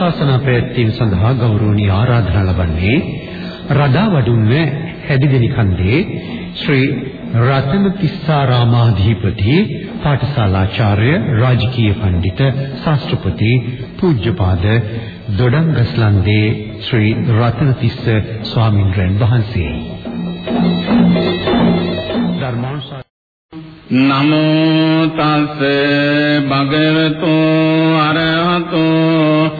ධර්මානුශාසනා පැවැත්වීම සඳහා ගෞරවනීය ආරාධනා ලබන්නේ රදාවඩුන්න හැදිදෙනි කන්දේ ශ්‍රී රතනතිස්සාරාමාධිපති පාඨශාලාචාර්ය රාජකීය පඬිත ශාස්ත්‍රපති පූජ්‍යපාද දොඩංගස්ලන්දේ ශ්‍රී රතනතිස්ස ස්වාමින්වයන් වහන්සේ. නමෝ තස් භගවතු අරහතෝ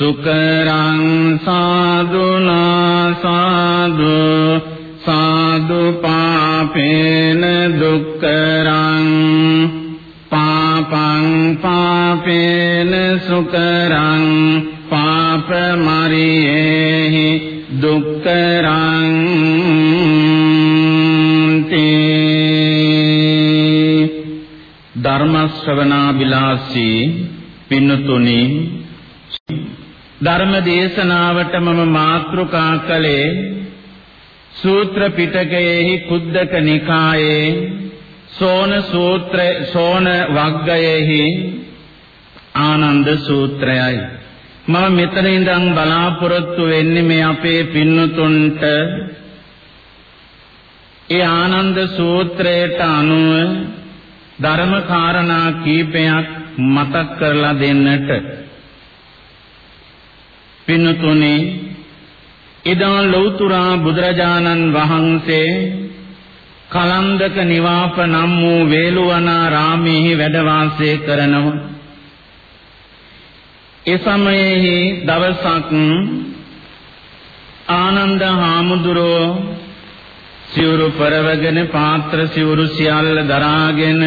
සුකරං සාදුනා සාදු සාදු පාපේන දුක්කරං පාපං පාපේන සුකරං පාපමරියේහි දුක්කරං ධර්ම ශ්‍රවණාබිලාසී පින්නතුනි ධර්ම දේශනාවට මම මාතෘකා කළේ සූත්‍ර පිටකයේහි කුද්දක නිකායේ සෝන සූත්‍ර සෝන වග්ගයේහි ආනන්ද සූත්‍රයයි. මම මෙතන ඉඳන් බලාපොරොත්තු වෙන්නේ මේ අපේ පින්නතුන්ට. ඒ ආනන්ද සූත්‍රයට අනුව ධර්ම කාරණා කීපයක් මතක් කරලා දෙන්නට. පින්තුනි ඉදා ලෞතුරා බුදුරජාණන් වහන්සේ කලන්දක නිවාප නම් වූ වේළුවනාරාමයේ වැඩ වාසය කරනවා ඒ සමයේහි දවසක් ආනන්ද හාමුදුරුවෝ සිවුරු පරවගෙන පාත්‍ර සිවුරු සියල්ල දරාගෙන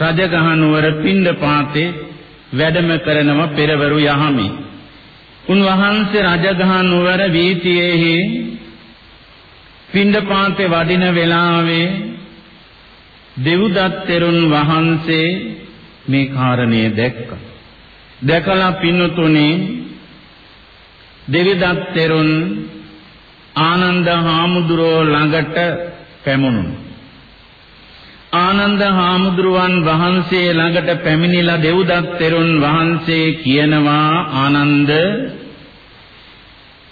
රජගහ නුවර පින්ඩ පාතේ වැඩම කරනව පෙරවරු යහමි. උන්වහන්සේ රජගහ නුවර වීතියේහි පින්ඩ පාතේ වඩින වෙලාවේ දෙව්දත් තෙරුන් වහන්සේ මේ කාරණය දැක්කා. දැකලා පින්තුනේ දෙවිදත් තෙරුන් ආනන්ද හාමුදුරුවෝ ළඟට පැමුණුණා. ආනන්ද හාමුදුරුවන් වහන්සේ ළඟට පැමිණිලා දෙව්දත් තෙරුන් වහන්සේ කියනවා ආනන්ද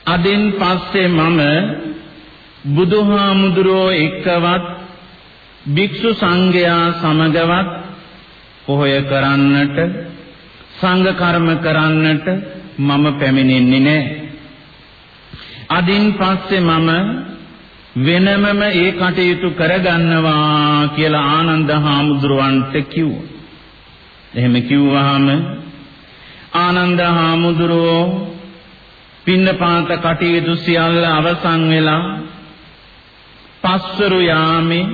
අදින් පස්සේ මම බුදුහාමුදුරුවෝ එක්කවත් භික්ෂු සංඝයා සමගවත් පොහොය කරන්නට සංඝ කර්ම කරන්නට මම පැමිණෙන්නේ නැහැ. අදින් පස්සේ මම වෙනමම ඒ කටයුතු කරගන්නවා කියලා ආනන්ද හාමුදුරුවන්ට කිව්වා. එහෙම කිව්වහම ආනන්ද හාමුදුරුවෝ පින්නපාත කටයුතු සියල්ල අවසන් වෙලා පස්වරු යාමේ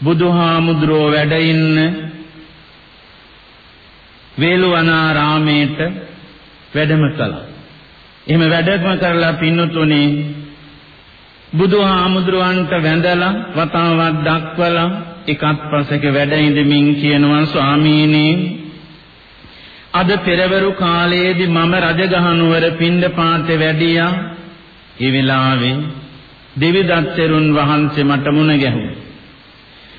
බුදුහාමුදුරුවෝ වැඩ ඉන්න වේළුවනාරාමේට වැඩම කළා. එහෙම වැඩම කරලා පින්නතුනේ බුදුහාමුදුරුවන්ට වැඳලා වතාවක් දක්වලා එකත් පසක වැඩ ඉඳමින් කියනවා ස්වාමීනි අද පෙරවරු කාලයේදී මම රජගහනුවර පින්ඩපාතේ වැඩියා. ඒ වෙලාවේ දෙවිදත්තරුන් වහන්සේ මට මුණ ගැහුවා.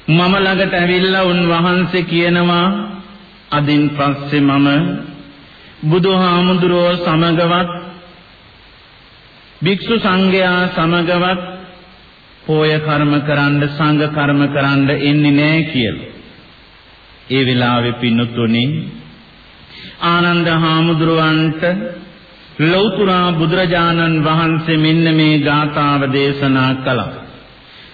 මම ළඟට ඇවිල්ලා උන් වහන්සේ කියනවා අදින් පස්සේ මම බුදුහාමුදුරෝ සමගවත් භික්ෂු සංඝයා සමගවත් පෝය කර්ම කරන්න සංඝ කර්ම කරන්න එන්නේ නැහැ කියලා. ඒ වෙලාවේ පින්නතුනි ආනන්ද හාමුදුරුවන්ට ලෞතුරා බුදුරජාණන් වහන්සේ මෙන්න මේ ගාථාව දේශනා කළා.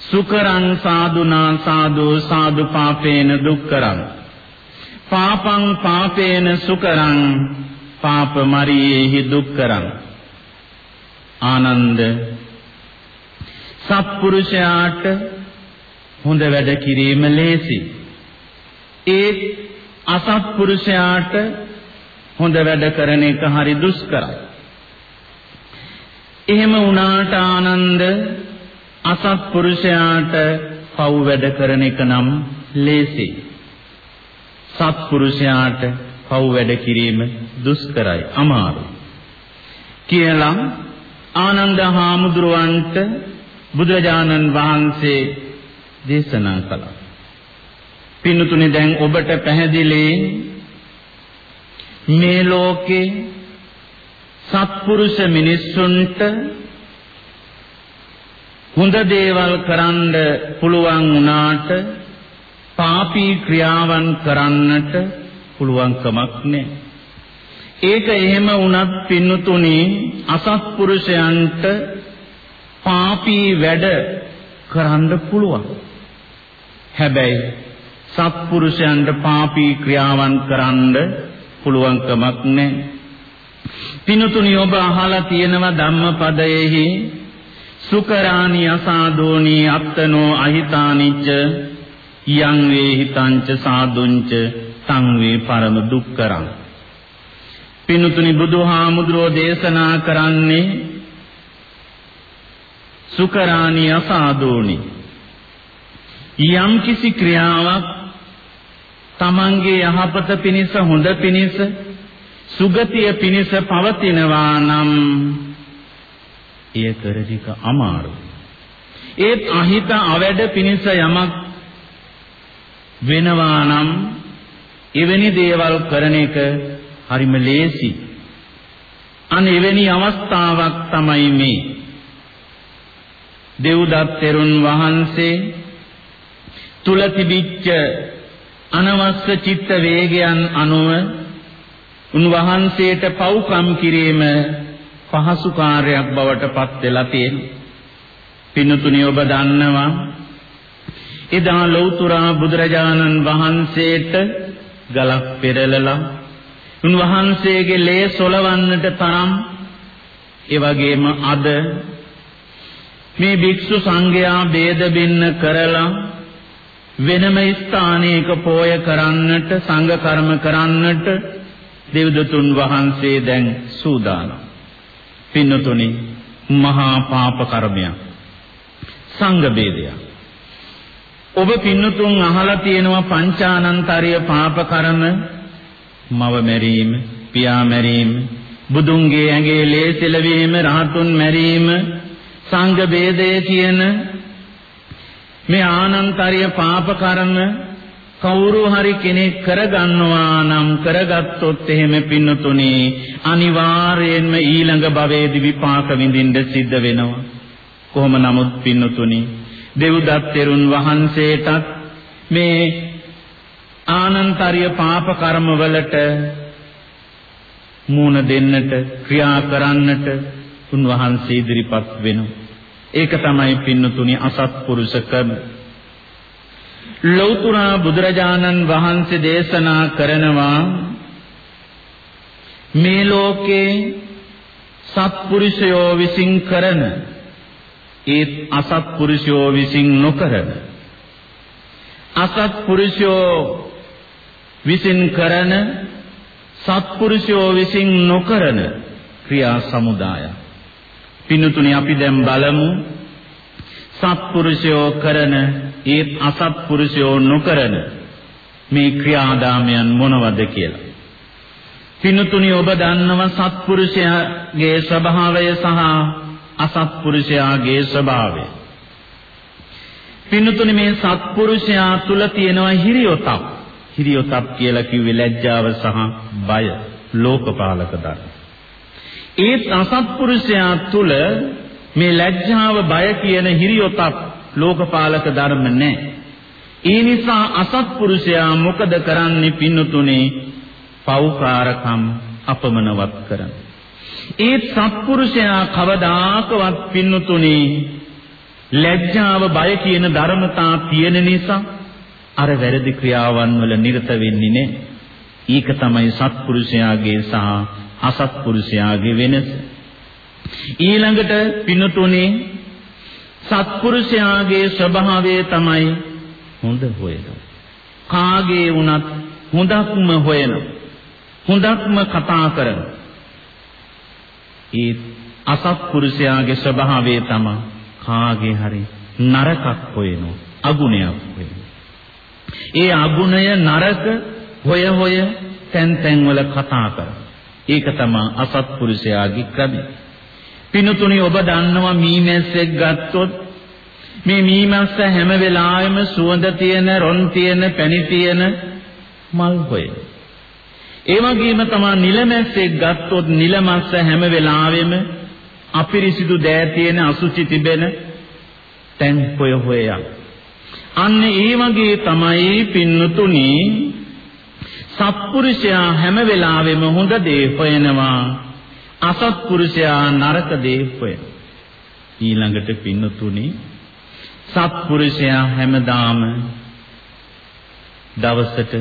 සුකරං සාදුනා සාදු සාදු පාපේන දුක්කරං පාපං පාපේන සුකරං පාප මරියේහි දුක්කරං ආනන්ද සත්පුරුෂයාට හොඳ වැඩ කිරීම ලේසි ඒ අසත්පුරුෂයාට හොඳ වැඩ කරන එක හරි දුෂ්කරයි. එහෙම වුණාට ආනන්ද අසත්පුරුෂයාට පව් වැඩ කරන එක නම් ලේසි. සත්පුරුෂයාට පව් වැඩ කිරීම දුෂ්කරයි, අමාරුයි. කියලා ආනන්ද හාමුදුරුවන්ට බුදුරජාණන් වහන්සේ දේශනා කළා. පින්තුනේ දැන් ඔබට පැහැදිලි මේ ලෝකේ සත්පුරුෂ මිනිස්සුන්ට හොඳ දේවල් කරන්න පුළුවන් වුණාට පාපී ක්‍රියාවන් කරන්නට පුළුවන් කමක් නැහැ. ඒක එහෙම වුණත් පින්නතුණි අසත්පුරුෂයන්ට පාපී වැඩ කරන්න පුළුවන්. හැබැයි සත්පුරුෂයන්ට පාපී ක්‍රියාවන් කරන්න පුළුවන් කමක් නැහැ. පින්නතුණි ඔබ අහලා තියෙනවා ධම්මපදයේහි සුකරාණි අසාදෝනි අත්තනෝ අහිතානිච්ච යං වේ හිතංච සාදුංච තං වේ පරම දුක්කරං පිනුතුනි බුදුහාමුදුරෝ දේශනා කරන්නේ සුකරාණි අසාදෝනි යම් කිසි ක්‍රියාවක් තමන්ගේ යහපත පිණිස හොඳ පිණිස සුගතිය පිණිස පවතිනවා නම් එය කරදික අමාරු. ඒත් අහිත අවැඩ පිණිස යමක් වෙනවා නම් එවැනි දේවල් කරන එක හරිම ලේසි. අන එවැනි අවස්ථාවක් තමයි මේ. දෙව්දත් තෙරුන් වහන්සේ තුල තිබිච්ච අනවශ්‍ය චිත්ත වේගයන් අනුව උන්වහන්සේට පව්කම් කිරීම පහසු කාර්යයක් බවට පත් වෙලා තියෙනවා. පින්තුනි ඔබ දන්නවා එදා ලෞතුරා බුදුරජාණන් වහන්සේට ගලක් පෙරලලා උන්වහන්සේගේ ලේ සොලවන්නට තරම් ඒ වගේම අද මේ භික්ෂු සංඝයා ભેද බින්න කරලා වෙනම ස්ථානයක පෝය කරන්නට සංඝ කර්ම කරන්නට දෙවිදතුන් වහන්සේ දැන් සූදානම්. පින්නතුනි මහා පාප කර්මයක්. සංඝ ભેදයක්. ඔබ පින්නතුන් අහලා තියෙනවා පංචානන්තරීය පාප කර්ම මව මැරීම, පියා මැරීම, බුදුන්ගේ ඇඟේ ලේ සෙලවීම, රහතුන් මැරීම, සංඝ ભેදය කියන මේ ආනන්තරීය පාප කර්ම කවුරු හරි කෙනෙක් කරගන්නවා නම් කරගත්තොත් එහෙම පින්නතුනේ අනිවාර්යයෙන්ම ඊළඟ භවයේදී විපාක විඳින්න සිද්ධ වෙනවා. කොහොම නමුත් පින්නතුනේ දෙව්දත් තෙරුන් වහන්සේටත් මේ ආනන්තරීය පාප කර්ම වලට මූණ දෙන්නට ක්‍රියා කරන්නට උන්වහන්සේ ඉදිරිපත් වෙනවා. ඒක තමයි පින්නතුනි අසත්පුරුෂකම. ලෞතුරා බුදුරජාණන් වහන්සේ දේශනා කරනවා මේ ලෝකේ සත්පුරුෂයෝ විසින් කරන ඒත් අසත්පුරුෂයෝ විසින් නොකරන අසත්පුරුෂයෝ විසින් කරන සත්පුරුෂයෝ විසින් නොකරන ක්‍රියා සමුදාය. පින්තුනි අපි දැන් බලමු සත්පුරුෂයෝ කරන ඒත් අසත්පුරුෂයෝ නොකරන මේ ක්‍රියාදාමයන් මොනවද කියලා. පින්තුනි ඔබ දන්නව සත්පුරුෂයාගේ ස්වභාවය සහ අසත්පුරුෂයාගේ ස්වභාවය. පින්තුනි මේ සත්පුරුෂයා තුල තියෙනවා හිරියොතක්. හිරියොතප් කියලා කිව්වේ ලැජ්ජාව සහ බය ලෝකපාලක ධර්ම. ඒත් අසත්පුරුෂයා තුල මේ ලැජ්ජාව බය කියන හිරියොතප් ලෝකපාලක ධර්ම නැහැ. ඒ නිසා අසත්පුරුෂයා මොකද කරන්නේ පින්නතුනේ පෞකාරකම් අපමණවත් කරන. ඒත් සත්පුරුෂයා කවදාකවත් පින්නතුනේ ලැජ්ජාව බය කියන ධර්මතා තියෙන නිසා අර වැරදි ක්‍රියාවන් වල නිරත වෙන්නේ නැහැ. ඒක තමයි සත්පුරුෂයාගේ සහ අසත්පුරුෂයාගේ වෙනස. ඊළඟට පින්තුනේ සත්පුරුෂයාගේ ස්වභාවය තමයි හොඳ හොයනවා. කාගේ වුණත් හොඳක්ම හොයනවා. හොඳක්ම කතා කරන ඒ අසත්පුරුෂයාගේ ස්වභාවය තමයි කාගේ හරි නරකක් හොයනවා අගුණයක් හොයනවා ඒ අගුණය නරක හොය හොය තැන් තැන් වල කතා කරනවා ඒක තමයි අසත්පුරුෂයාගේ ක්‍රමය පිනුතුනි ඔබ දන්නවා මීමැස්සෙක් ගත්තොත් මේ මීමැස්ස හැම වෙලාවෙම සුවඳ තියෙන රොන් තියෙන පැණි තියෙන මල් හොයන. ඒ වගේම තමයි නිලමැස්සෙක් ගත්තොත් නිලමස්ස හැම වෙලාවෙම අපිරිසිදු දෑ තියෙන අසුචි තිබෙන තැන් හොය හොයා. අන්න ඒ වගේ තමයි පින්නතුනි සත්පුරුෂයා හැම වෙලාවෙම හොඳ දේ හොයනවා අසත්පුරුෂයා නරක දේ හොයන. ඊළඟට පින්නතුනි සත්පුරුෂයා හැමදාම දවසට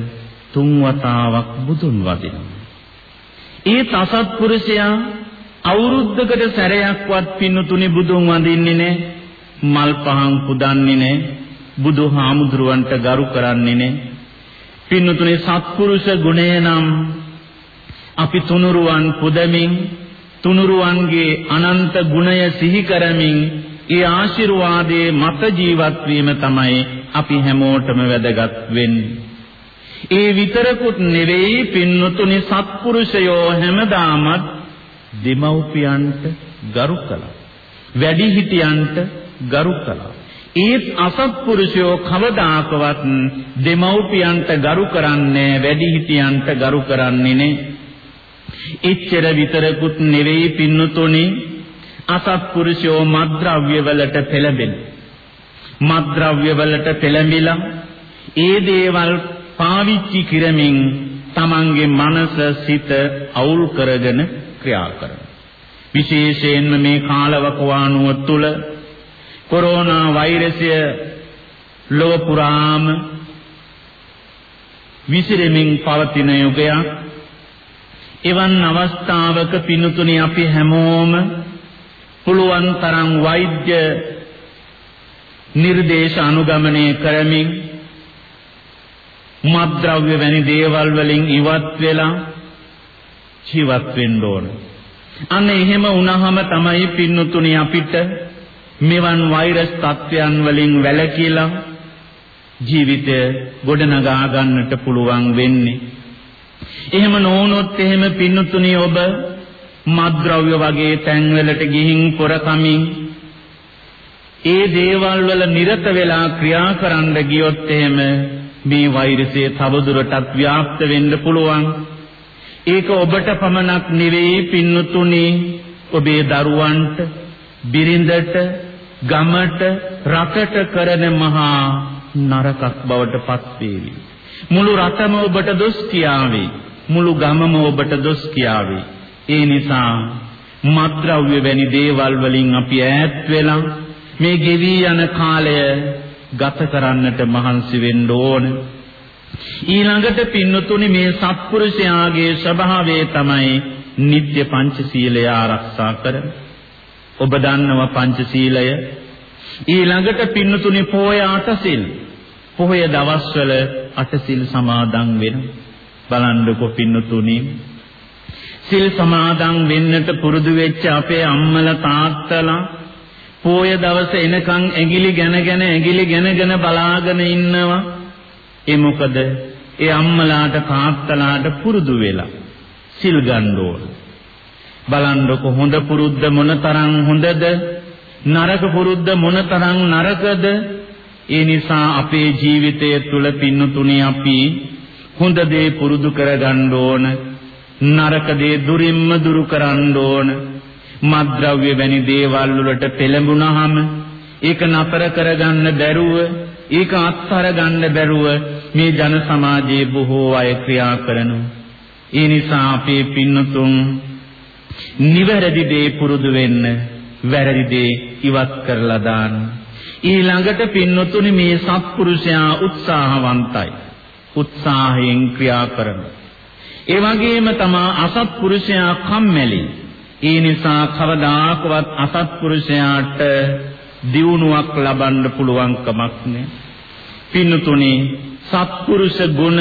තුන් වතාවක් බුදුන් වදිනවා. ඒ තසත්පුරුෂයා අවුරුද්දකට සැරයක්වත් පින්නතුනි බුදුන් වඳින්නේ නැහැ. මල් පහන් පුදන්නේ නැහැ. බුදුහාමුදුරුවන්ට ගරු කරන්නේ නැහැ. පින්නතුනි සත්පුරුෂ ගුණය නම් අපි තුනුරුවන් පුදමින් තුනුරුවන්ගේ අනන්ත ගුණය සිහි කරමින් ඒ ආශිර්වාදයේ මත ජීවත් වීම තමයි අපි හැමෝටම වැදගත් වෙන්නේ. ඒ විතරකුත් නෙවෙයි පින්නතුනි සත්පුරුෂයෝ හැමදාමත් දෙමව්පියන්ට ගරු කළා. වැඩිහිටියන්ට ගරු කළා. ඒත් අසත්පුරුෂයෝ කවදාකවත් දෙමව්පියන්ට ගරු කරන්නේ වැඩිහිටියන්ට ගරු කරන්නේ නේ. එච්චර විතරකුත් නෙවෙයි පින්නතුනි අසත්පුරුෂයෝ මද්ද්‍රව්‍ය වලට පෙළඹෙන. මද්ද්‍රව්‍ය වලට පෙළඹිලා ඒ දේවල් පාවිච්චි කරමින් තමන්ගේ මනස සිත අවුල් කරගෙන ක්‍රියා කරනවා. විශේෂයෙන්ම මේ කාලවකවානුව තුල කොරෝනා වෛරසය ලොව පුරාම විසිරෙමින් පවතින යුගයක් එවන් අවස්ථාවක පිනුතුනි අපි හැමෝම පුළුවන් තරම් වෛද්‍ය නිර්දේශ අනුගමනය කරමින් මත්ද්‍රව්‍ය වැනි දේවල් වලින් ඉවත් වෙලා ජීවත් වෙන්න ඕන. අන්න එහෙම වුණාම තමයි පින්නතුණි අපිට මෙවන් වෛරස් තත්ත්වයන් වලින් වැළකීලා ජීවිතය ගොඩනගා ගන්නට පුළුවන් වෙන්නේ. එහෙම නොවුනොත් එහෙම පින්නතුණි ඔබ මත්ද්‍රව්‍ය වගේ තැන්වලට ගිහින් පොරකමින් ඒ දේවල් වල නිරත වෙලා ක්‍රියා කරන්න ගියොත් එහෙම මේ වෛරසය තවදුරටත් ව්‍යාප්ත වෙන්න පුළුවන්. ඒක ඔබට පමණක් නෙවෙයි පින්නතුනි ඔබේ දරුවන්ට, බිරිඳට, ගමට, රටට කරන මහා නරකක් බවට පත් වේවි. මුළු රටම ඔබට දොස් කියාවේ. මුළු ගමම ඔබට දොස් කියාවේ. ඒ නිසා මත්ද්‍රව්‍ය වැනි දේවල් වලින් අපි ඈත් වෙලා මේ ගෙවි යන කාලය ගත කරන්නට මහන්සි වෙන්න ඕන. ඊළඟට පින්නතුනි මේ සත්පුරුෂයාගේ ස්වභාවය තමයි නিত্য පංචශීලය ආරක්ෂා කරන. ඔබ දන්නව පංචශීලය. ඊළඟට පින්නතුනි පොය අටසිල්. පොය දවස්වල අටසිල් සමාදන් වෙන. බලන්නකො පින්නතුනි සිල් සමාදන් වෙන්නට පුරුදු වෙච්ච අපේ අම්මලා තාත්තලා පෝය දවස එනකන් ඇඟිලි ගැනගෙන ඇඟිලි ගැනගෙන බලාගෙන ඉන්නවා. ඒ මොකද ඒ අම්මලාට තාත්තලාට පුරුදු වෙලා සිල් ගන්න ඕන. බලන්නකො හොඳ පුරුද්ද මොනතරම් හොඳද? නරක පුරුද්ද මොනතරම් නරකද? ඒ නිසා අපේ ජීවිතය තුළ පින්නතුණි අපි හොඳ දේ පුරුදු කරගන්න ඕන. නරක දේ දුරින්ම දුරු කරන්න ඕන. මත්ද්‍රව්‍ය වැනි දේවල් වලට පෙළඹුණාම ඒක නතර කරගන්න බැරුව ඒක අත්හර ගන්න බැරුව මේ ජන සමාජයේ බොහෝ අය ක්‍රියා කරනවා. ඒ නිසා අපේ පින්නතුන් නිවැරදි දේ පුරුදු වෙන්න වැරදි දේ ඉවත් කරලා දාන්න. ඊළඟට පින්නතුනි මේ සත්පුරුෂයා උත්සාහවන්තයි. උත්සාහයෙන් ක්‍රියා කරනවා. ඒ වගේම තමා අසත්පුරුෂයා කම්මැලි. ඒ නිසා කවදාකවත් අසත්පුරුෂයාට දියුණුවක් ලබන්න පුළුවන් කමක් නෑ. පින්තුනේ සත්පුරුෂ ගුණ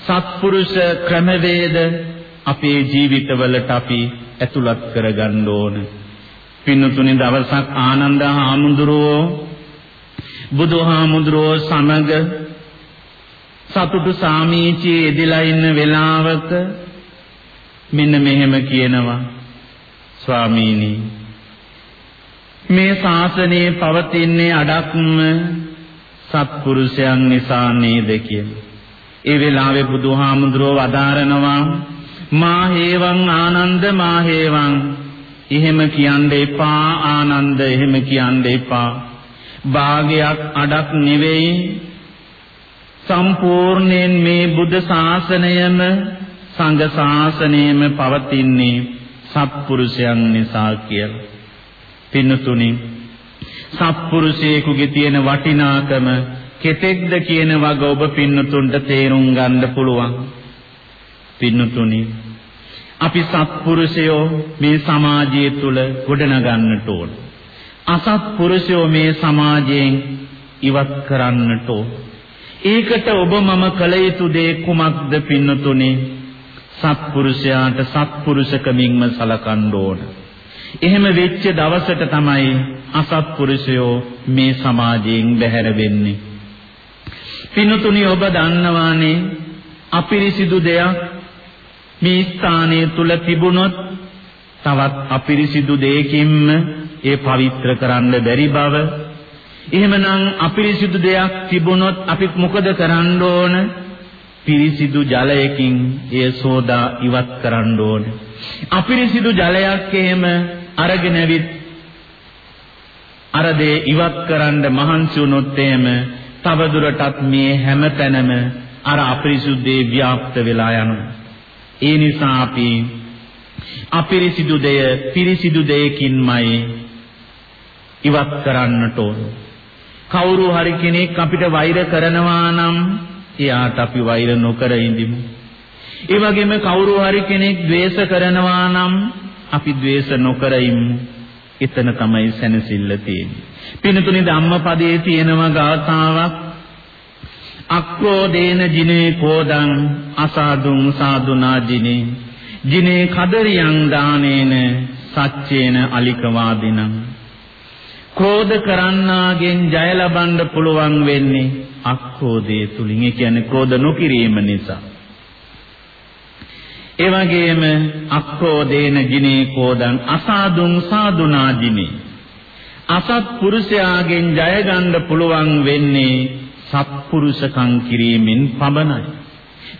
සත්පුරුෂ ක්‍රමවේද අපේ ජීවිතවලට අපි ඇතුළත් කරගන්න ඕන. පින්තුනි දවසක් ආනන්ද හාමුදුරුවෝ බුදුහාමුදුරුවෝ සමග සතුටු සාමීචියේ එදිලා ඉන්න වෙලාවක මෙන්න මෙහෙම කියනවා ස්වාමීනි මේ ශාසනයේ පවතින්නේ අඩක්ම සත්පුරුෂයන් නිසා නේද කියලා. ඒ වෙලාවේ බුදුහාමුදුරුවෝ වදාරනවා මා හේවං ආනන්ද මා හේවං එහෙම කියන්න එපා ආනන්ද එහෙම කියන්න එපා භාගයක් අඩක් නෙවෙයි සම්පූර්ණයෙන් මේ බුද්ධ ශාසනයම සංඝ ශාසනයම පවතින්නේ සත්පුරුෂයන් නිසා කියලා. පින්නතුනි සත්පුරුෂයෙකුගේ තියෙන වටිනාකම කෙතෙක්ද කියන වග ඔබ පින්නතුන්ට තේරුම් ගන්න පුළුවන්. පින්නතුනි අපි සත්පුරුෂයෝ මේ සමාජය තුල ගොඩනගන්නට ඕන. අසත්පුරුෂයෝ මේ සමාජයෙන් ඉවත් කරන්නට ඕන. ඒකට ඔබ මම කළ යුතු දේ කුමක්ද පින්නතුනේ? සත්පුරුෂයාට සත්පුරුෂකමින්ම සලකන්න ඕන. එහෙම වෙච්ච දවසට තමයි අසත්පුරුෂයෝ මේ සමාජයෙන් බැහැර වෙන්නේ. පින්නතුනි ඔබ දන්නවානේ අපිරිසිදු දෙයක් මේ ස්ථානය තුල තිබුණොත් තවත් අපිරිසිදු දෙයකින්ම ඒ පවිත්‍ර කරන්න බැරි බව එහෙමනම් අපිරිසිදු දෙයක් තිබුණොත් අපි මොකද කරන්න ඕන? පිරිසිදු ජලයකින් එය සෝදා ඉවත් කරන්න ඕන. අපිරිසිදු ජලයක් එහෙම අරගෙන විත් අර දේ ඉවත් කරන්න මහන්සි වුණොත් එහෙම තවදුරටත් මේ හැමතැනම අර අපිරිසුද්ධේ ව්‍යාප්ත වෙලා යනවා. ඒ නිසා අපි අපිරිසිදු දෙය පිරිසිදු දෙයකින්මයි ඉවත් කරන්නට ඕන. කවුරු හරි කෙනෙක් අපිට වෛර කරනවා නම් එයාට අපි වෛර නොකර ඉඳිමු. ඒ වගේම කවුරු හරි කෙනෙක් ද්වේෂ කරනවා නම් අපි ද්වේෂ නොකර ඉමු. එතන තමයි සැනසෙල්ල තියෙන්නේ. පින්තුනි ධම්මපදයේ තියෙනවා ගාථාවක් අක්‍රෝදේන ජිනේ කෝදං අසාදුං සාදුනා ජිනේ ජිනේ කදරියං දානේන සච්චේන අලිකවාදිනං ක්‍රෝධ කරන්නාගෙන් ජය ලබන්න පුළුවන් වෙන්නේ අක්‍රෝධය තුලින්. ඒ කියන්නේ ක්‍රෝධ නොකිරීම නිසා. ඒ වගේම අක්‍රෝධේන ජිනේ කෝදං අසාදුං සාදුනා ජිනේ. අසත් පුරුෂයාගෙන් ජය ගන්න පුළුවන් වෙන්නේ සත්පුරුෂකම් කිරීමෙන් පමණයි.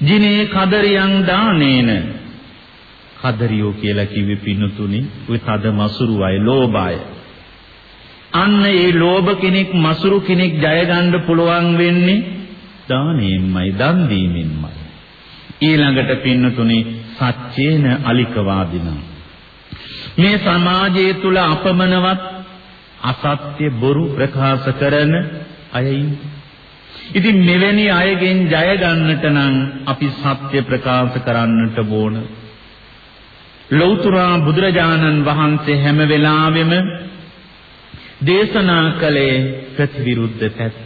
ජිනේ කදරියන් දානේන කදරියෝ කියලා කිව්වේ පින්නතුනි ඔය තද මසුරු අය ලෝභය අන්න ඒ ලෝභ කෙනෙක් මසුරු කෙනෙක් ජය ගන්න පුළුවන් වෙන්නේ දානෙන්මයි දන් දීමෙන්මයි. ඊළඟට පින්නතුනේ සත්‍යේන අලිකවාදින. මේ සමාජය තුල අපමණවත් අසත්‍ය බොරු ප්‍රකාශ කරන අය ඉතින් මෙවැනි අයගෙන් ජය ගන්නට නම් අපි සත්‍ය ප්‍රකාශ කරන්නට ඕන. ලෞතර බුදුරජාණන් වහන්සේ හැම වෙලාවෙම දේශනා කළේ ප්‍රතිවිරුද්ධ පැත්ත.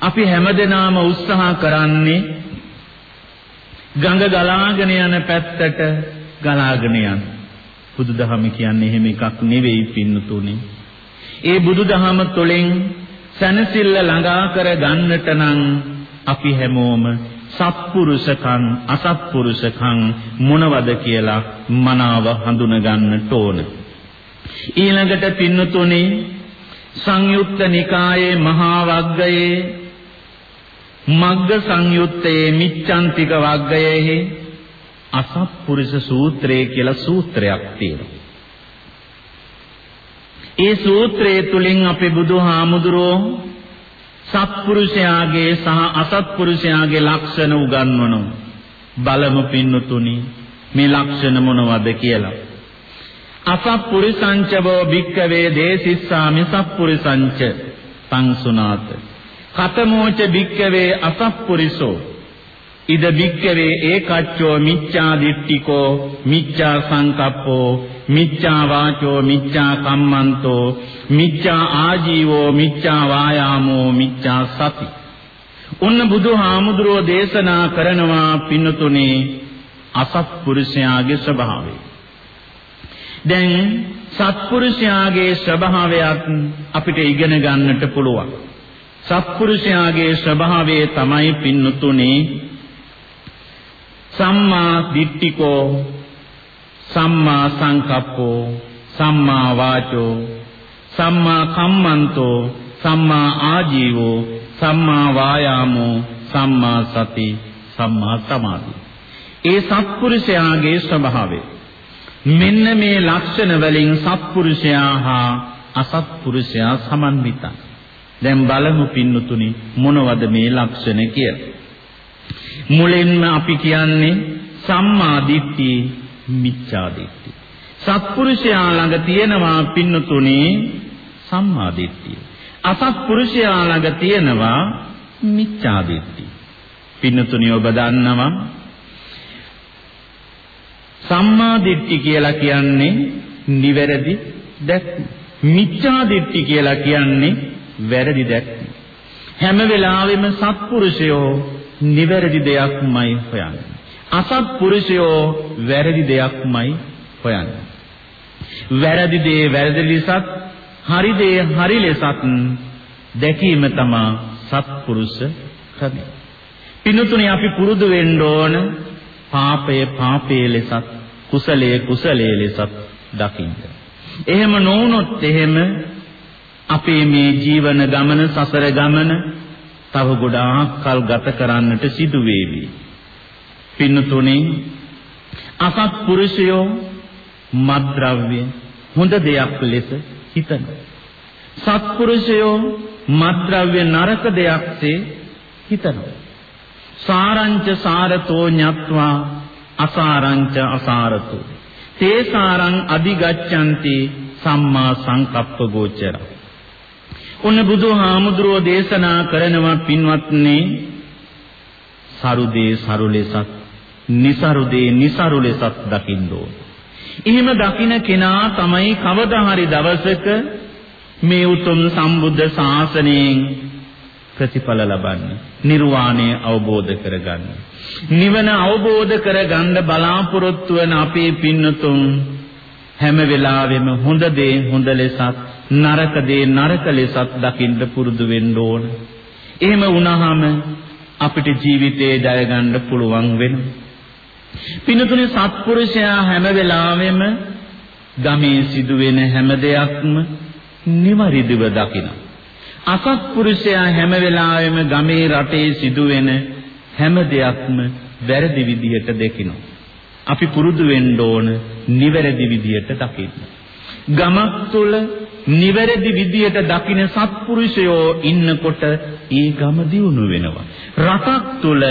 අපි හැමදෙනාම උත්සාහ කරන්නේ ගඟ ගලාගෙන යන පැත්තට ගලාගෙන යන්න. බුදුදහම කියන්නේ එහෙම එකක් නෙවෙයි පින්නතුනි. ඒ බුදුදහම තුළින් සනසිල්ල ළඟා කර ගන්නට නම් අපි හැමෝම සත්පුරුෂකම් අසත්පුරුෂකම් මොනවද කියලා මනාව හඳුන ගන්නට ඕන. ඊළඟට පින්නතුනේ සංයුක්ත නිකායේ මහා වග්ගයේ මග්ග සංයුත්තේ මිච්ඡන්තික වග්ගයේ අසත්පුරුෂ සූත්‍රය කියලා සූත්‍රයක් තියෙනවා. ඒ සූත්‍රයේ තුලින් අපේ බුදුහාමුදුරෝ සත්පුරුෂයාගේ සහ අසත්පුරුෂයාගේ ලක්ෂණ උගන්වනවා. බලමු පින්නතුනි මේ ලක්ෂණ මොනවද කියලා. අසප්පුරිසංචවෝ භික්කවේ දේසිස්සාමි සප්පුරිසංච සංසුනාත කතමෝච භික්කවේ අසප්පුරිසෝ ඉද භික්කවේ ඒකච්චෝ මිච්ඡා දිට්ඨිකෝ මිච්ඡා සංකප්පෝ මිච්ඡා වාචෝ මිච්ඡා කම්මන්තෝ මිච්ඡා ආජීවෝ මිච්ඡා වායාමෝ මිච්ඡා සති උන්න බුදුහාමුදුරෝ දේශනා කරනවා පින්නතුනේ අසත්පුරුෂයාගේ ස්වභාවය. දැන් සත්පුරුෂයාගේ ස්වභාවයක් අපිට ඉගෙන ගන්නට පුළුවන්. සත්පුරුෂයාගේ ස්වභාවය තමයි පින්නතුනේ සම්මා දිට්ඨිකෝ සම්මා සංකප්පෝ සම්මා වාචෝ සම්මා කම්මන්තෝ සම්මා ආජීවෝ සම්මා වායාමෝ සම්මා සති සම්මා සමාධි. ඒ සත්පුරුෂයාගේ ස්වභාවය. මෙන්න මේ ලක්ෂණ වලින් සත්පුරුෂයා හා අසත්පුරුෂයා සමන්විතයි. දැන් බලමු පින්නතුනි මොනවද මේ ලක්ෂණ කියලා. මුලින්ම අපි කියන්නේ සම්මා දිට්ඨි මිච්ඡා දිට්ඨි සත්පුරුෂයා ළඟ තියෙනවා පින්නතුනේ සම්මා දිට්ඨිය. අසත්පුරුෂයා ළඟ තියෙනවා මිච්ඡා දිට්ඨිය. පින්නතුනේ ඔබ දන්නවා සම්මා දිට්ඨි කියලා කියන්නේ නිවැරදි දැක්ම. මිච්ඡා දිට්ඨි කියලා කියන්නේ වැරදි දැක්ම. හැම වෙලාවෙම සත්පුරුෂයෝ නිවැරදි දෙයක්මයි හොයන්නේ. අසත්පුරුෂයෝ වැරදි දෙයක්මයි හොයන්නේ. වැරදි දේ වැරදි ලෙසත් හරි දේ හරි ලෙසත් දැකීම තමා සත්පුරුෂ ක්‍රමය. පිනුතුනේ අපි පුරුදු වෙන්න ඕන පාපය පාපයේ ලෙසත් කුසලයේ කුසලයේ ලෙසත් දකින්න. එහෙම නොවුනොත් එහෙම අපේ මේ ජීවන ගමන සසර ගමන තව ගොඩාක් කල් ගත කරන්නට සිදු වේවි. පින්තුනේ අසත්පුරුෂයෝ මත්ද්‍රව්‍ය හොඳ දෙයක් ලෙස හිතනවා. සත්පුරුෂයෝ මත්ද්‍රව්‍ය නරක දෙයක්සේ හිතනවා. සාරංච සාරතෝ ඤත්වා අසාරංච අසාරතෝ තේසාරං අධිගච්ඡanti සම්මා සංකප්ප ගෝචර. උන්න බුදුහාමුදුරෝ දේශනා කරනවා පින්වත්නි සරුදේ සරු ලෙසත් નિසරුදේ નિසරු ලෙසත් දකින්න ඕන. එහෙම දකින කෙනා තමයි කවදා හරි දවසක මේ උතුම් සම්බුද්ධ ශාසනයෙන් ප්‍රතිඵල ලබන්නේ. නිර්වාණය අවබෝධ කරගන්න. නිවන අවබෝධ කරගන්න බලාපොරොත්තු වන අපේ පින්නතුන් හැම වෙලාවෙම හොඳ දේ හොඳ ලෙසත් නරක දේ නරක ලෙසත් දකින්න පුරුදු වෙන්න ඕන. එහෙම වුණාම අපිට ජීවිතේ ජය ගන්න පුළුවන් වෙනවා. පිනතුනේ සත්පුරුෂයා හැම වෙලාවෙම ගමේ සිදුවෙන හැම දෙයක්ම නිවරිදිව දකිනවා. අසත්පුරුෂයා හැම වෙලාවෙම ගමේ රටේ සිදුවෙන හැම දෙයක්ම වැරදි විදිහට දකිනවා. අපි පුරුදු වෙන්න ඕන නිවැරදි විදිහට දකින්න. ගමක් තුළ නිවැරදි විදියට දකින සත්පුරුෂයෝ ඉන්නකොට ඒ ගම දියුණු වෙනවා. රටක් තුල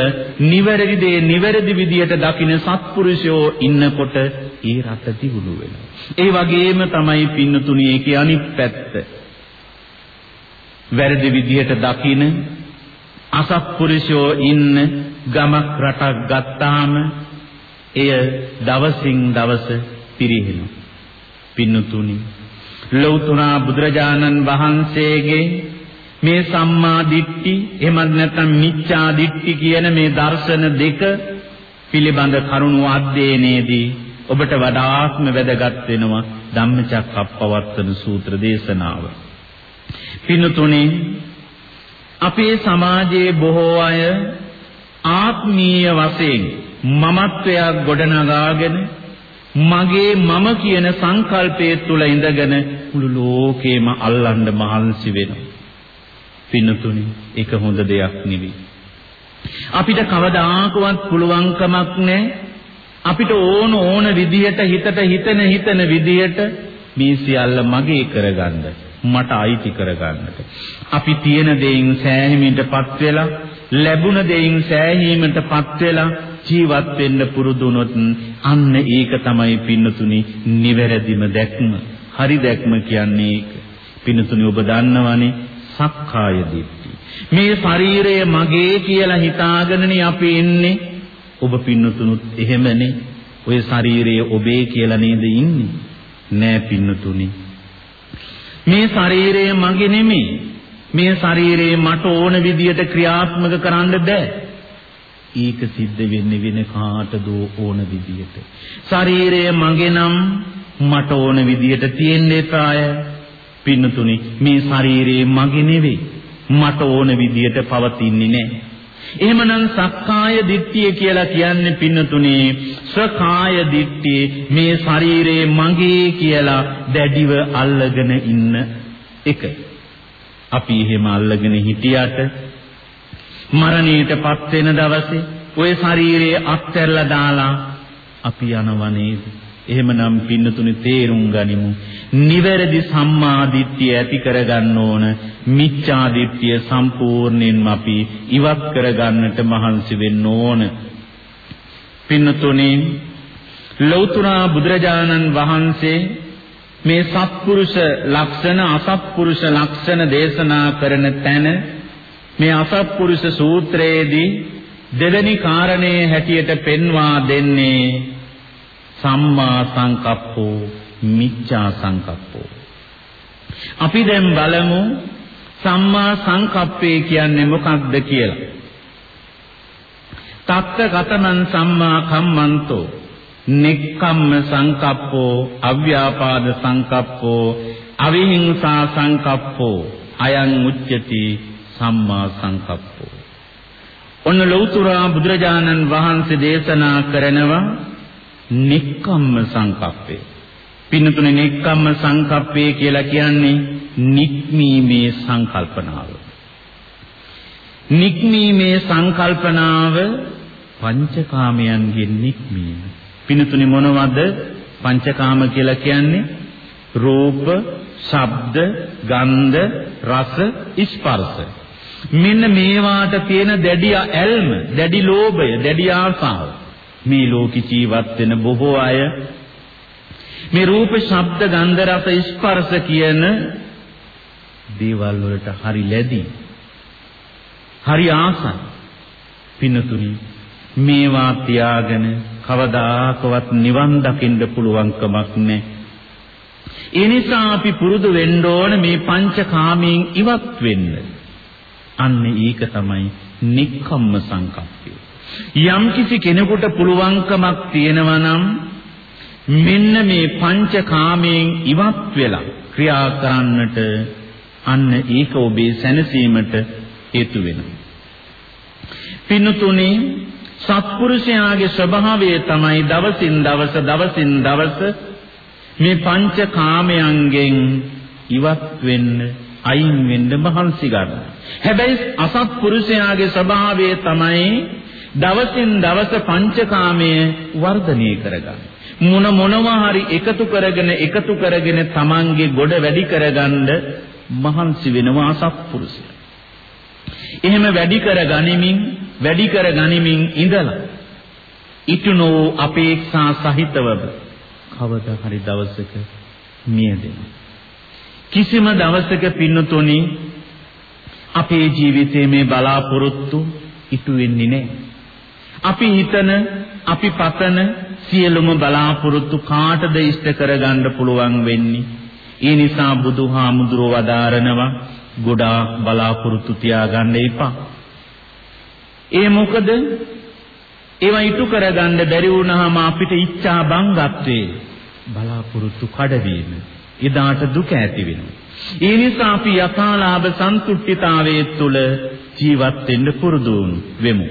නිවැරදි දේ නිවැරදි විදියට දකින සත්පුරුෂයෝ ඉන්නකොට ඒ රට දියුණු වෙනවා. ඒ වගේම තමයි පින්නතුණි ඒකේ අනිත් පැත්ත. වැරදි විදියට දකින අසත්පුරුෂයෝ ඉන්න ගමක් රටක් ගත්තාම එය දවසින් දවස පිරිහෙනවා. පින්නතුණි ලෞතුරා බුදුරජාණන් වහන්සේගේ මේ සම්මා දිට්ඨි එහෙමත් නැත්නම් මිච්ඡා දිට්ඨි කියන මේ දර්ශන දෙක පිළිබඳ කරුණු අධ්‍යයනයේදී ඔබට වඩාත්ම වැදගත් වෙනවා ධම්මචක්කප්පවත්තන සූත්‍ර දේශනාව. පින්තුනේ අපේ සමාජයේ බොහෝ අය ආත්මීය වශයෙන් මමත්වයක් ගොඩනගාගෙන මගේ මම කියන සංකල්පයේ තුල ඉඳගෙන මුළු ලෝකේම අල්ලන්න මහන්සි වෙනවා. පින්නතුනි ඒක හොඳ දෙයක් නෙවෙයි. අපිට කවදාකවත් පුළුවන්කමක් නැහැ අපිට ඕන ඕන විදියට හිතට හිතන හිතන විදියට මේ සියල්ල මගේ කරගන්න මට අයිති කරගන්නට අපි තියෙන දෙයින් සෑහීමටපත් වෙලා ලැබුණ දෙයින් සෑහීමටපත් වෙලා ජීවත් වෙන්න පුරුදු වුණොත් අන්න ඒක තමයි පින්නතුනි නිවැරදිම දැක්ම හරි දැක්ම කියන්නේ ඒක පින්නතුනි ඔබ දන්නවනේ සක්කාය දිට්ඨිය. මේ ශරීරය මගේ කියලා හිතාගෙනනේ අපි ඉන්නේ. ඔබ පින්නතුනුත් එහෙමනේ. ඔය ශරීරය ඔබේ කියලා නේද ඉන්නේ? නෑ පින්නතුනි. මේ ශරීරය මගේ නෙමෙයි. මේ ශරීරය මට ඕන විදියට ක්‍රියාත්මක කරන්න බෑ. ඒක සිද්ධ වෙන්නේ වෙන කාටද ඕන විදියට. ශරීරය මගේ නම් මට ඕන විදියට තියෙන්න එපාය. පින්නතුනි මේ ශරීරය මගේ නෙවෙයි. මට ඕන විදියට පවතින්නේ නැහැ. එහෙමනම් සක්කාය දිට්ඨිය කියලා කියන්නේ පින්නතුනේ ස්වකාය දිට්ඨිය මේ ශරීරේ මගේ කියලා දැඩිව අල්ලගෙන ඉන්න එක. අපි එහෙම අල්ලගෙන හිටියට මරණයටපත් වෙන දවසේ ওই ශරීරයේ අත්හැරලා දාලා අපි යනවා නේද? එහෙමනම් පින්නතුනි තේරුම් ගනිමු. නිවැරදි සම්මා දිට්ඨිය ඇති කරගන්න ඕන. මිච්ඡා දිට්ඨිය සම්පූර්ණයෙන්ම අපි ඉවත් කරගන්නට මහන්සි වෙන්න ඕන. පින්නතුනි ලෞතර බුදුරජාණන් වහන්සේ මේ සත්පුරුෂ ලක්ෂණ අසත්පුරුෂ ලක්ෂණ දේශනා කරන තැන මේ අසත්පුරුෂ සූත්‍රයේදී දෙවෙනි කාරණේ හැටියට පෙන්වා දෙන්නේ සම්මා සංකප්පෝ මිච්ඡා සංකප්පෝ අපි දැන් බලමු සම්මා සංකප්පේ කියන්නේ මොකක්ද කියලා. තත්ත ගතමන් සම්මා කම්මන්තෝ නික්කම්ම සංකප්පෝ අව්‍යාපාද සංකප්පෝ අවිහිංසා සංකප්පෝ අයං උච්චති සම්මා සංකප්පෝ ඔන්න ලෞතර බුදුරජාණන් වහන්සේ දේශනා කරනවා නික්කම්ම සංකප්පේ. පින්නතුනේ නික්කම්ම සංකප්පේ කියලා කියන්නේ නික්මීමේ සංකල්පනාව. නික්මීමේ සංකල්පනාව පංචකාමයන්ගෙන් නික්මීම. පින්නතුනේ මොනවද පංචකාම කියලා කියන්නේ? රූප, ශබ්ද, ගන්ධ, රස, ස්පර්ශ. මෙන්න මේවාට තියෙන දැඩි ඇල්ම, දැඩි ලෝභය, දැඩි ආසාව. මේ ලෝකේ ජීවත් වෙන බොහෝ අය මේ රූප, ශබ්ද, ගන්ධ, රස, ස්පර්ශ කියන දේවල් වලට හරි ලැබි. හරි ආසයි. පින්නතුනි මේවා තියාගෙන කවදාකවත් නිවන් දකින්න පුළුවන් කමක් නැහැ. ඒ නිසා අපි පුරුදු වෙන්න ඕන මේ පංචකාමයෙන් ඉවත් වෙන්න. අන්න ඒක තමයි නික්කම්ම සංකප්පය. යම් කිසි කෙනෙකුට පුළුවන්කමක් තියෙනවා නම් මෙන්න මේ පංචකාමයෙන් ඉවත් වෙලා ක්‍රියා කරන්නට අන්න ඒක ඔබේ සැනසීමට හේතු වෙනවා. පින්තුනේ සත්පුරුෂයාගේ ස්වභාවය තමයි දවසින් දවස දවසින් දවස මේ පංචකාමයන්ගෙන් ඉවත් වෙන්න අයින් වෙන්න මහන්සි ගන්න. හැබැයි අසත්පුරුෂයාගේ ස්වභාවය තමයි දවසින් දවස පංචකාමයේ වර්ධනය කරගන්න. මොන මොනවා හරි එකතු කරගෙන එකතු කරගෙන Tamange ගොඩ වැඩි කරගන්න මහන්සි වෙනවා අසත්පුරුෂයා. එහෙම වැඩි කර ගනිමින් වැඩි කර ගනිමින් ඉඳලා ඉතුණු අපේක්ෂා සහිතවද කවදා හරි දවසක මියදෙනවා. කිසිම දවසක පින්නතොනි අපේ ජීවිතයේ මේ බලාපොරොත්තු ඉටු වෙන්නේ නැහැ. අපි හිතන, අපි පතන සියලුම බලාපොරොත්තු කාටද ඉෂ්ට කරගන්න පුළුවන් වෙන්නේ? ඒ නිසා බුදුහාමුදුරුව වදාරනවා ගොඩාක් බලාපොරොත්තු තියාගන්න එපා. ඒ මොකද? ඒවා ඉටු කරගන්න බැරි වුණාම අපිට ඉච්ඡා බංගත්වේ බලාපොරොත්තු කඩවීම. එදාට දුක ඇති වෙනවා. ඒ නිසා අපි යථාලාභ සන්තුෂ්ඨිතාවයේ තුල ජීවත් වෙන්න පුරුදු වෙමු.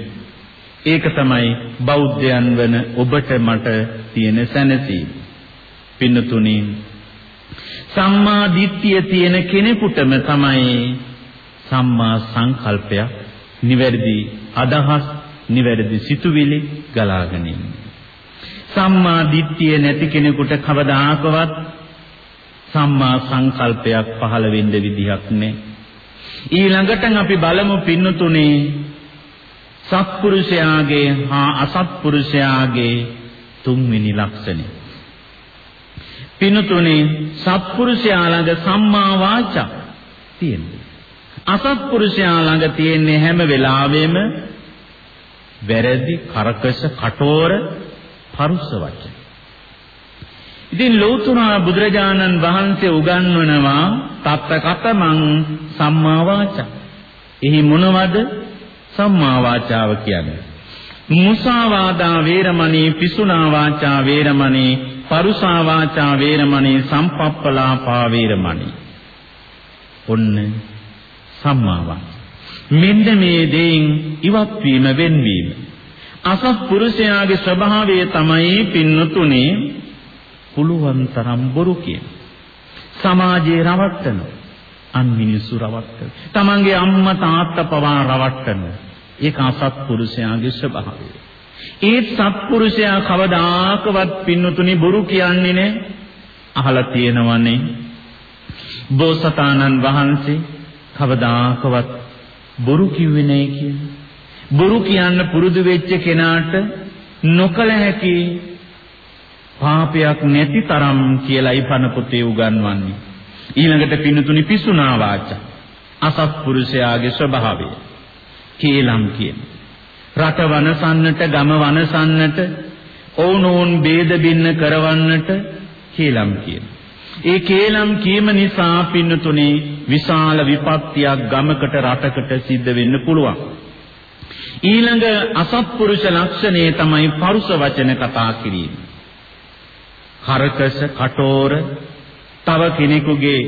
ඒක තමයි බෞද්ධයන් වන ඔබට මට තියෙන සැනසීම. පින්නතුනි සම්මා දිට්ඨිය තියෙන කෙනෙකුටම තමයි සම්මා සංකල්පය නිවැරදි අදහස් නිවැරදි සිතුවිලි ගලාගෙන සම්මා දිට්ඨිය නැති කෙනෙකුට කවදාකවත් සම්මා සංකල්පයක් පහළ වෙන්න විදිහක් නැහැ. ඊළඟට අපි බලමු පින්නතුනේ සත්පුරුෂයාගේ හා අසත්පුරුෂයාගේ තුන්වෙනි ලක්ෂණය. පිනුතුනේ සත්පුරුෂයා ළඟ සම්මා වාචා තියෙනවා. අසත්පුරුෂයා ළඟ තියෙන්නේ හැම වෙලාවෙම වැරදි, කරකශ, කටෝර, පරුෂ වචන. ඉතින් ලෞතුරා බුදුරජාණන් වහන්සේ උගන්වනවා තත්ත කතමං සම්මා වාචා. එහි මොනවද? සම්මා වාචාව කියන්නේ. මුසාවාදා වේරමණී පිසුනා වාචා වේරමණී පරුසා වාචා වේරමණී සම්පප්පලාපා වේරමණී. ඔන්න සම්මා වාචා. මෙන්න මේ දෙයින් ඉවත් වීම වෙන්වීම අසත්පුරුෂයාගේ ස්වභාවය තමයි පින්නතුනේ පුළුවන් තරම් බොරු කියන. සමාජයේ රවට්ටන අන් මිනිස්සු රවට්ටන. තමන්ගේ අම්මා තාත්තා පවා රවට්ටන. ඒක අසත්පුරුෂයාගේ ස්වභාවය. ඒත් සත්පුරුෂයා කවදාකවත් පින්නතුනි බොරු කියන්නේ නැහැ. අහලා තියෙනවනේ. බෝසතාණන් වහන්සේ කවදාකවත් බොරු කිව්වේ නැහැ කියන්නේ. බොරු කියන්න පුරුදු වෙච්ච කෙනාට නොකල හැකි පාපයක් නැති තරම් කියලායි පන පොතේ උගන්වන්නේ. ඊළඟට පින්නතුනි පිසුනා වාචා අසත්පුරුෂයාගේ ස්වභාවය. කේලම් කියන. රට වනසන්නට, ගම වනසන්නට, ඔවුනෝන් ભેද බින්න කරවන්නට කේලම් කියන. ඒ කේලම් කීම නිසා පින්නතුනේ විශාල විපත්තියක් ගමකට රටකට සිද්ධ වෙන්න පුළුවන්. ඊළඟ අසත්පුරුෂ ලක්ෂණය තමයි පරුස වචන කතා කිරීම. කරකස, කටෝර, තව කෙනෙකුගේ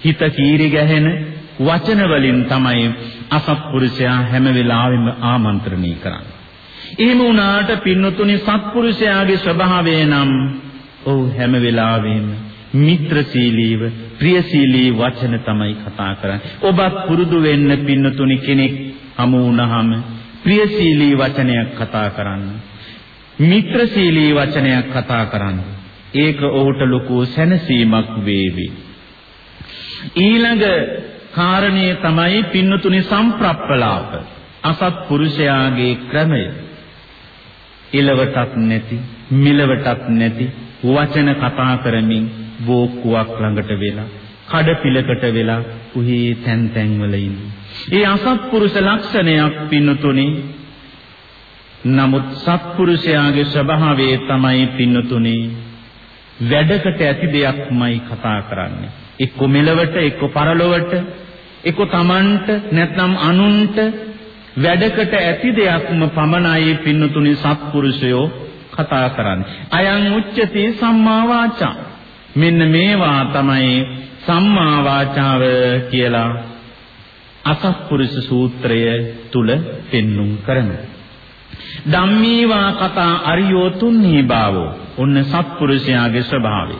හිත කීරි ගැහෙන වචන වලින් තමයි අසත්පුරුෂයා හැම වෙලාවෙම ආමන්ත්‍රණය කරන්නේ. එහෙම වුණාට පින්නතුනි සත්පුරුෂයාගේ ස්වභාවය නම් ඔව් හැම වෙලාවෙම මිත්‍රශීලීව ප්‍රියශීලී වචන තමයි කතා කරන්නේ. ඔබත් පුරුදු වෙන්න පින්නතුනි කෙනෙක් හමු වුණාම ප්‍රියශීලී වචනයක් කතා කරන්න. මිත්‍රශීලී වචනයක් කතා කරන්න. ඒක ඔහුට ලොකු සැනසීමක් වේවි. ඊළඟ කාරණේ තමයි පින්නතුනි සම්ප්‍රප්පලාප. අසත්පුරුෂයාගේ ක්‍රමය. ඉලවටත් නැති, මිලවටත් නැති වචන කතා කරමින් බෝක්කුවක් ළඟට වෙලා, කඩපිලකට වෙලා උහි තැන් තැන් වල ඉන්නේ. ඒ අසත්පුරුෂ ලක්ෂණයක් පින්නතුනි නමුත් සත්පුරුෂයාගේ ස්වභාවය තමයි පින්නතුනි වැඩකට ඇති දෙයක්මයි කතා කරන්නේ. එක්ක මෙලවට එක්ක පරලොවට එක්ක Tamanට නැත්නම් අනුන්ට වැඩකට ඇති දෙයක්ම පමණයි පින්නතුනි සත්පුරුෂයෝ කතා කරන්නේ. අයං උච්චති සම්මා වාචා. මෙන්න මේවා තමයි සම්මා වාචාව කියලා අසත්පුරුෂ සූත්‍රය තුල පෙන්눔 කරනවා. ධම්මීවා කතා අරියෝ තුන්නී භාවෝ. ඔන්න සත්පුරුෂයාගේ ස්වභාවය.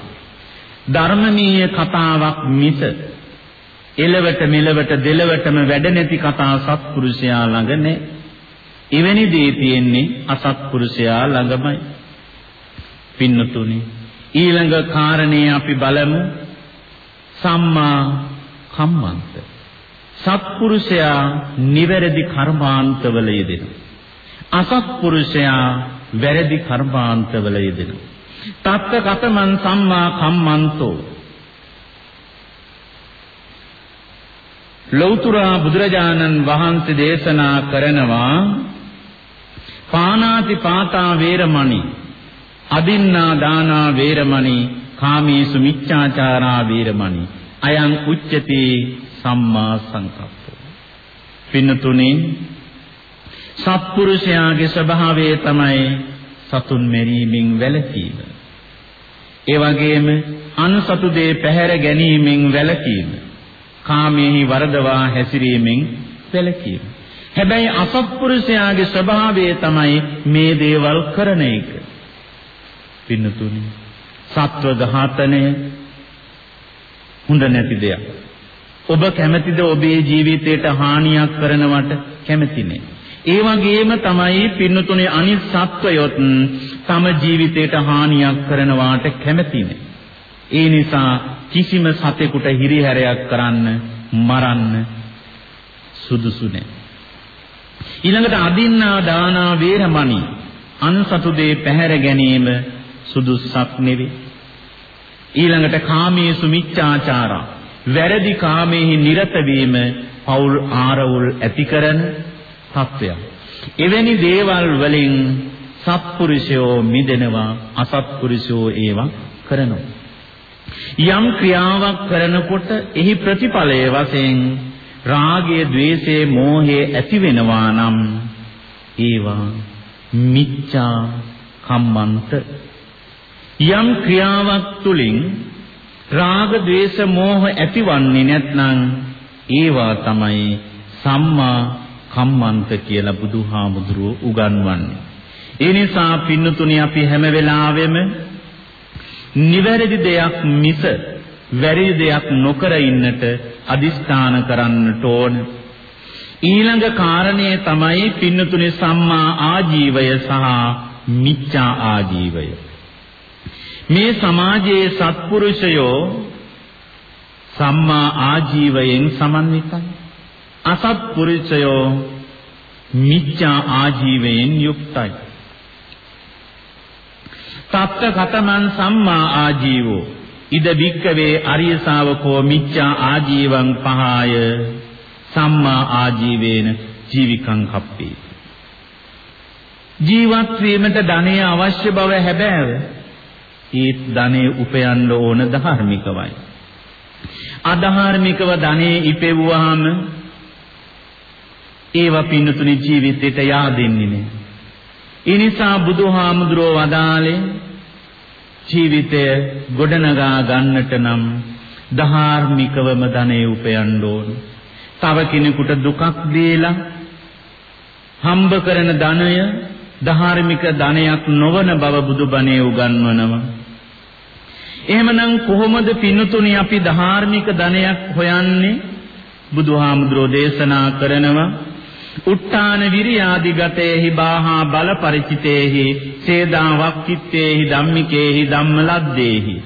ධර්මනීය කතාවක් මිස එලවට මෙලවට දෙලවටම වැඩ නැති කතා සත්පුරුෂයා ළඟ නැහැ. එවැනි දේ තියෙන්නේ අසත්පුරුෂයා ළඟමයි. පින්නතුනි ඊළඟ කාරණේ අපි බලමු සම්මා කම්මන්ත. සත්පුරුෂයා නිවැරදි කර්මාන්තවල යෙදෙනවා. අසත්පුරුෂයා වැරදි කර්මාන්තවල යෙදෙනවා. තත්ත කතමන් සම්මා කම්මන්තෝ ලෞතුරා බුදුරජාණන් වහන්සේ දේශනා කරනවා පානාති පාතා වේරමණී අදින්නා දානා වේරමණී කාමීසු මිච්ඡාචාරා වේරමණී අයං උච්චති සම්මා සංකප්පෝ පින්නතුනේ සත්පුරුෂයාගේ ස්වභාවය තමයි සතුන් මෙරීමෙන් වැළකීම. ඒ වගේම අනුසතු දේ පැහැර ගැනීමෙන් වැළකීම. කාමයේ වරදවා හැසිරීමෙන් වැළකීම. හැබැයි අසත්පුරුෂයාගේ ස්වභාවය තමයි මේ දේවල් කරන එක. පින්නතුනි සත්ව ඝාතනය හොඳ නැති දෙයක්. ඔබ කැමතිද ඔබේ ජීවිතයට හානියක් කරනවට කැමති නැහැ. ඒ වගේම තමයි පින්නතුනේ අනිත් සත්වයොත් තම ජීවිතයට හානියක් කරනවාට කැමති ඒ නිසා කිසිම සතෙකුට හිරිහැරයක් කරන්න මරන්න සුදුසු නැහැ. ඊළඟට අදින්නා දානා වේරමණී අන්සතු දේ පැහැර ගැනීම සුදුසුසක් නෙවේ. ඊළඟට කාමයේ සුමිච්ඡාචාරා වැරදි කාමයේ නිරත වීම පෞල් ආරවුල් ඇති කරන තත්වයක්. එවැනි දේවල් වලින් සත්පුරුෂයෝ මිදෙනවා අසත්පුරුෂයෝ ඒවා කරනවා. යම් ක්‍රියාවක් කරනකොට එහි ප්‍රතිඵලය වශයෙන් රාගය, ద్వේෂය, මෝහය ඇති වෙනවා නම් ඒවා මිච්ඡා කම්මන්ත යම් ක්‍රියාවක් තුලින් රාග, ద్వේෂ, මෝහ ඇතිවන්නේ නැත්නම් ඒවා තමයි සම්මා කම්මන්ත කියලා බුදුහාමුදුරුව උගන්වන්නේ. ඒ නිසා පින්නතුනි අපි හැම වෙලාවෙම නිවැරදි දෙයක් මිස වැරදි දෙයක් නොකර ඉන්නට අදිස්ථාන කරන්නට ඕන. ඊළඟ කාරණය තමයි පින්නතුනි සම්මා ආජීවය සහ මිච්ඡා ආජීවය. මේ සමාජයේ සත්පුරුෂයෝ සම්මා ආජීවයෙන් සමන්විතයි. අසත්පුරුෂයෝ මිච්ඡා ආජීවයෙන් යුක්තයි. තත්ත කතමන් සම්මා ආජීවෝ. ඉද වික්කවේ අරිය ශාවකෝ මිච්ඡා ආජීවං පහාය. සම්මා ආජීවේන ජීවිකං කප්පේ. ජීවත් වීමට ධනය අවශ්‍ය බව හැබෑව. ඒත් ධනෙ උපයන්න ඕන ධාර්මිකවයි. අධාර්මිකව ධනෙ ඉපෙව්වහම ඒවා පින්නතුනි ජීවිතේට yaadෙන්නේ නෑ ඒ නිසා බුදුහාමුදුරෝ වදාළේ ජීවිතය ගොඩනගා ගන්නට නම් ධාර්මිකවම ධනෙ උපයන්න ඕන. තව කෙනෙකුට දුකක් දීලා හම්බ කරන ධනය ධාර්මික ධනයක් නොවන බව බුදුබණේ උගන්වනවා. එහෙමනම් කොහොමද පින්තුනි අපි ධාර්මික ධනයක් හොයන්නේ? බුදුහාමුදුරෝ දේශනා කරනවා උට්ටාන විරියාදිගතේහි බාහා බල ಪರಿචිතේහි සේදා වක්කිත්තේහි ධම්මිකේහි ධම්මලද්දේහි.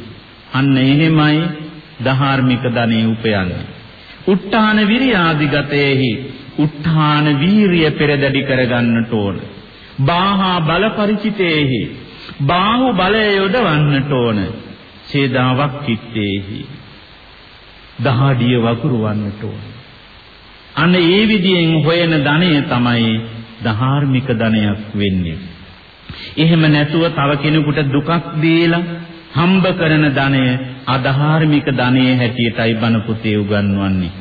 අන්න එහෙමයි ධාර්මික ධනෙ උපයන්නේ. උට්ටාන විරියාදිගතේහි උට්ටාන වීරිය පෙරදැඩි කරගන්නට ඕන. බාහා බල ಪರಿචිතේහි බාහු බලය යොදවන්නට ඕන. සේදාවක් කිත්තේහි දහඩිය වකුරවන්නට ඕන. අන්න ඒ විදියෙන් හොයන ධනය තමයි ධාර්මික ධනයක් වෙන්නේ. එහෙම නැතුව තව කෙනෙකුට දුකක් දීලා හම්බ කරන ධනය අධාර්මික ධනයේ හැටියටයි බණ පුතේ උගන්වන්නේ.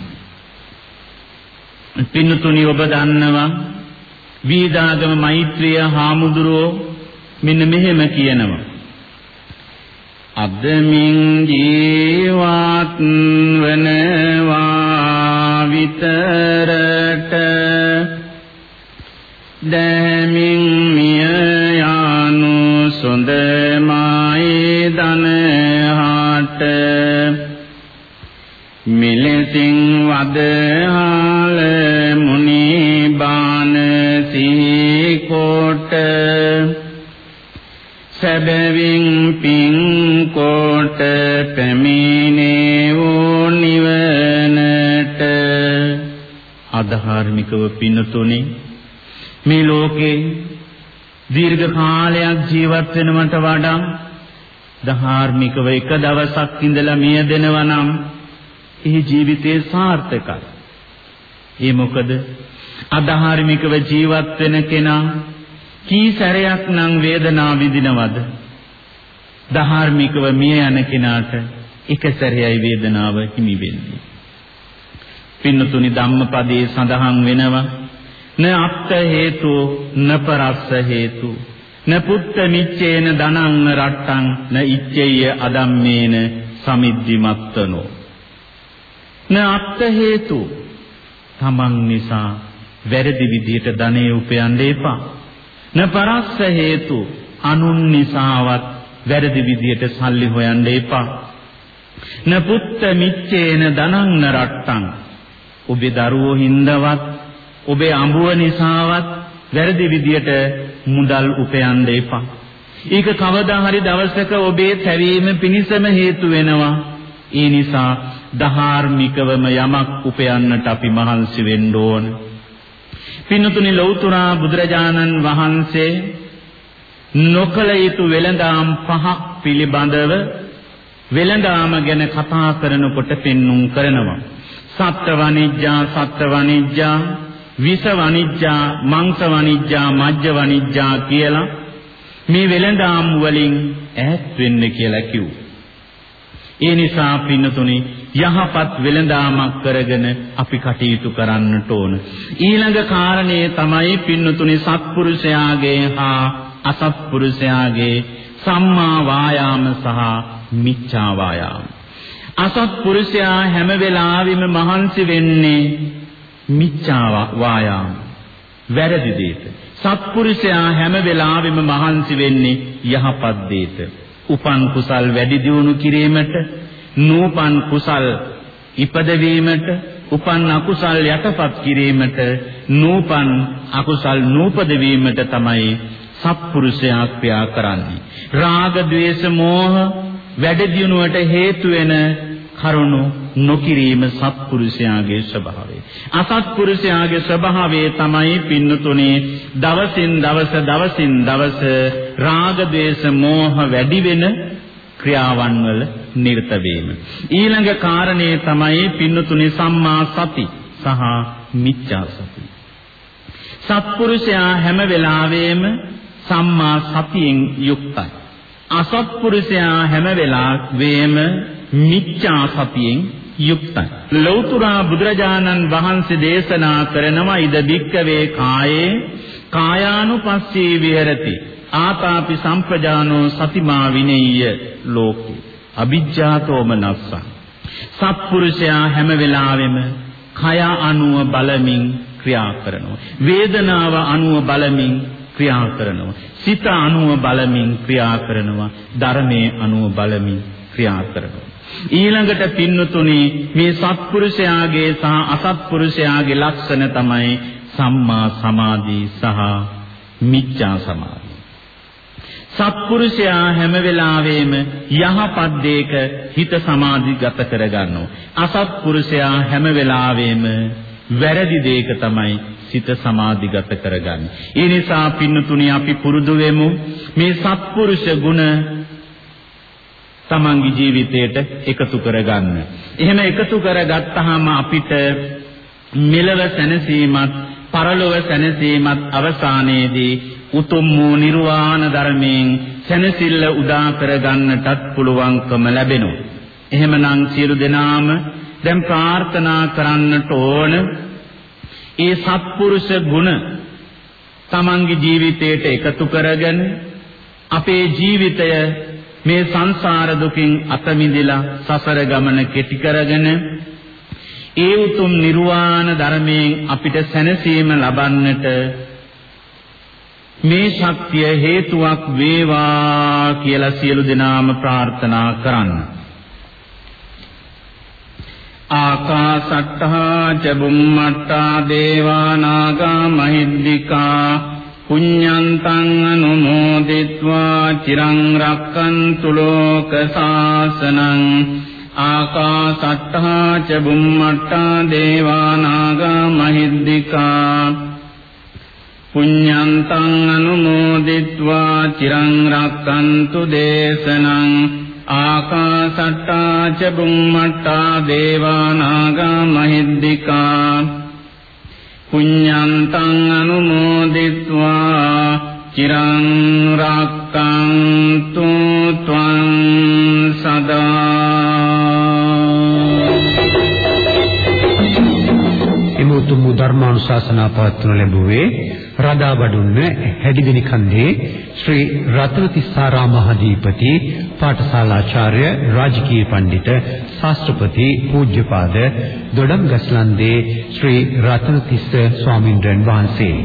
පින්තුනි ඔබ දන්නවා වීදාගම මෛත්‍රිය හාමුදුරුවෝ මෙන්න මෙහෙම කියනවා. අදමින් ජීවත් වනවා විතරට දැමින් මිය යානු සොඳමයි දනහාට මිලසින් වදහාල මුනි බාන සිහි කොට සැබවින් පින් කොට පැමිණේ වූ නිවනට අධාර්මිකව පින්නතුනේ මේ ලෝකේ දීර්ඝ කාලයක් ජීවත් වෙනවට වඩා ධාර්මිකව එක දවසක් ඉඳලා මියදෙනවා නම් ඒ ජීවිතේ සාර්ථකයි. ඒ මොකද අධාර්මිකව ජීවත් වෙන කෙනා කී සැරයක් නම් වේදනාව විඳිනවද? ධාර්මිකව මිය යන කෙනාට එක සැරයයි වේදනාව හිමි වෙන්නේ. පින්නතුනි ධම්මපදයේ සඳහන් වෙනවා න අත්ත හේතු න පරස්ස හේතු න පුත්ත මිච්ඡේන ධනං රට්ටං න ඉච්ඡේය අදම්මේන සමිද්ධිමත්තනෝ න අත්ත හේතු තමන් නිසා වැරදි විදියට ධනෙ උපයන්න එපා න පරස්ස හේතු අනුන් නිසාවත් වැරදි විදියට සල්ලි හොයන්න එපා. න පුත්ත මිච්ඡේන ධනං රට්ටං. ඔබේ දරුවෝ හින්දවත් ඔබේ අඹුව නිසාවත් වැරදි විදියට මුදල් උපයන්න එපා. ඒක කවදා හරි දවසක ඔබේ තැවීම පිණිසම හේතු වෙනවා. ඒ නිසා ධාර්මිකවම යමක් උපයන්නට අපි මහන්සි වෙන්න ඕන. පින්නතුනි ලෞතර බුදුරජාණන් වහන්සේ නොකල යුතු වෙළඳාම් පහක් පිළිබඳව වෙළඳාම ගැන කතා කරනකොට පෙන්눔 කරනවා. සත්ත්ව වනිජ්ජා සත්ත්ව වනිජ්ජා විස වනිජ්ජා මාංශ වනිජ්ජා මජ්ජ වනිජ්ජා කියලා මේ වෙළඳාම් වලින් ඈත් වෙන්න කියලා කිව්වා. ඒ නිසා පින්නතුනි යහපත් වෙළඳාමක් කරගෙන අපි කටයුතු කරන්නට ඕන. ඊළඟ කාරණේ තමයි පින්නතුනි සත්පුරුෂයාගේ හා අසත්පුරුෂයාගේ සම්මා වායාම සහ මිච්ඡා වායාම. අසත්පුරුෂයා හැම වෙලාවෙම මහන්සි වෙන්නේ මිච්ඡා වායාම. වැරදි දෙයට. සත්පුරුෂයා හැම වෙලාවෙම මහන්සි වෙන්නේ යහපත් දෙයට. උපන් කුසල් වැඩි දියුණු කිරීමට, නූපන් කුසල් ඉපදවීමට, උපන් අකුසල් යටපත් කිරීමට, නූපන් අකුසල් නූපද වීමට තමයි සත්පුරුෂයා ක්‍රියා කරන්නේ. රාග, ద్వේෂ, මෝහ වැඩි දියුණුවට හේතු වෙන කරුණු නොකිරීම සත්පුරුෂයාගේ ස්වභාවය. අසත්පුරුෂයාගේ ස්වභාවය තමයි පින්නතුනේ දවසින් දවස දවසින් දවස රාග දේශ මෝහ වැඩි වෙන ක්‍රියාවන් වල නිරත වීම. ඊළඟ කාරණේ තමයි පින්නතුනේ සම්මා සති සහ මිච්ඡා සති. සත්පුරුෂයා හැම වෙලාවෙම සම්මා සතියෙන් යුක්තයි. අසත්පුරුෂයා හැම වෙලාවෙම මිච්ඡා සතියෙන් යුක්තයි. ලෞතර බුදුරජාණන් වහන්සේ දේශනා කරනවා ඉද බික්කවේ කායේ කායානුපස්සී විහෙරති. ආතාපි සම්පජානෝ සතිමා විනෙය්‍ය ලෝකේ. අවිජ්ජාතෝමනස්ස. සත්පුරුෂයා හැම වෙලාවෙම කය අනුව බලමින් ක්‍රියා කරනවා. වේදනාව අනුව බලමින් ක්‍රියා කරනවා. සිත අනුව බලමින් ක්‍රියා කරනවා. ධර්මයේ අනුව බලමින් ක්‍රියා කරනවා. ඊළඟට පින්නතුනි මේ සත්පුරුෂයාගේ සහ අසත්පුරුෂයාගේ ලක්ෂණ තමයි සම්මා සමාධි සහ මිච්ඡා සමාධි. සත්පුරුෂයා හැම වෙලාවෙම යහපත් දෙයක හිත සමාධිගත කරගන්නවා. අසත්පුරුෂයා හැම වෙලාවෙම වැරදි දෙයක තමයි සිත සමාධිගත කරගන්නේ. ඒ නිසා පින්නතුනි අපි පුරුදු වෙමු මේ සත්පුරුෂ ගුණ තමන්ගේ ජීවිතයට එකතු කරගන්න. එහෙම එකතු කරගත්තාම අපිට මෙලව සැනසීමත් පරලොව සැනසීමත් අවසානයේදී උතුම් වූ නිර්වාණ ධර්මයෙන් සැනසෙල්ල උදා කරගන්නටත් පුළුවන්කම ලැබෙනවා. එහෙමනම් සියලු දෙනාම දැන් ප්‍රාර්ථනා කරන්නට ඕන ඒ සත්පුරුෂ ගුණ තමන්ගේ ජීවිතයට එකතු කරගෙන අපේ ජීවිතය මේ සංසාර දුකින් අත මිදලා සසර ගමන කෙටි කරගෙන ඒ උතුම් නිර්වාණ ධර්මයෙන් අපිට සැනසීම ලබන්නට මේ ශක්තිය හේතුවක් වේවා කියලා සියලු දෙනාම ප්‍රාර්ථනා කරන්න. ආකාසට්ඨා ච බුම්මට්ඨා දේවා නාග මහිද්దికා පුඤ්ඤන්තං අනුමෝදිत्वा චිරං රක්칸තු ලෝක සාසනං ආකාසට්ඨා ච බුම්මට්ඨා දේවා නාග මහිද්దికා පුඤ්ඤන්තං අනුමෝදිत्वा චිරං රක්칸තු දේශනං ආකාසට්ඨා ච බුම්මට්ඨා දේවා නාග මහිද්దికා පුඤ්ඤන්තං අනුමෝදිත්වා චිරං රක්කන්තු ත්වං සදා එමුතුමු ධර්මානුශාසනා පවත්වනු ලැබුවේ රදාබඩුන්න හැඩිගිනි කන්දේ ශ්‍රී රත්නතිස්සාරා මහදීපති පාඨශාලාචාර්ය රාජකීය පඬිත ශාස්ත්‍රපති පූජ්‍යපාද දොඩම්ගස්ලන්දේ ශ්‍රී රත්නතිස්ස ස්වාමින්ද්‍රයන් වහන්සේ.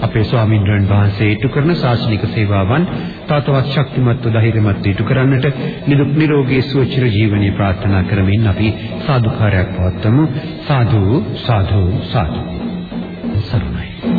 අපේ ස්වාමින්ද්‍රයන් වහන්සේ ඉටු කරන ශාසනික සේවාවන් තවතවත් ශක්තිමත්ව ධෛර්යමත්ව ඉටු කරන්නට නිදුක් නිරෝගී සුවචිර ජීවනයේ ප්‍රාර්ථනා කරමින් අපි සාදුකාරයක් පවත්වමු. සාදු සාදු සාදු. සරණයි.